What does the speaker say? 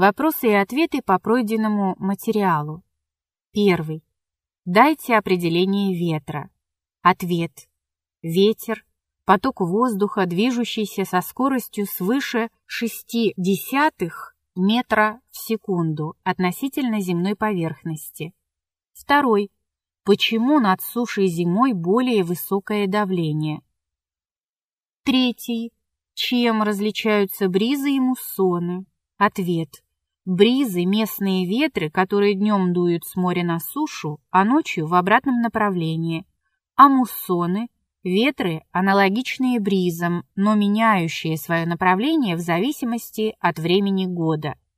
Вопросы и ответы по пройденному материалу. Первый. Дайте определение ветра. Ответ. Ветер – поток воздуха, движущийся со скоростью свыше 0,6 метра в секунду относительно земной поверхности. Второй. Почему над сушей зимой более высокое давление? Третий. Чем различаются бризы и муссоны? Ответ. Бризы – местные ветры, которые днем дуют с моря на сушу, а ночью в обратном направлении. А муссоны – ветры, аналогичные бризам, но меняющие свое направление в зависимости от времени года –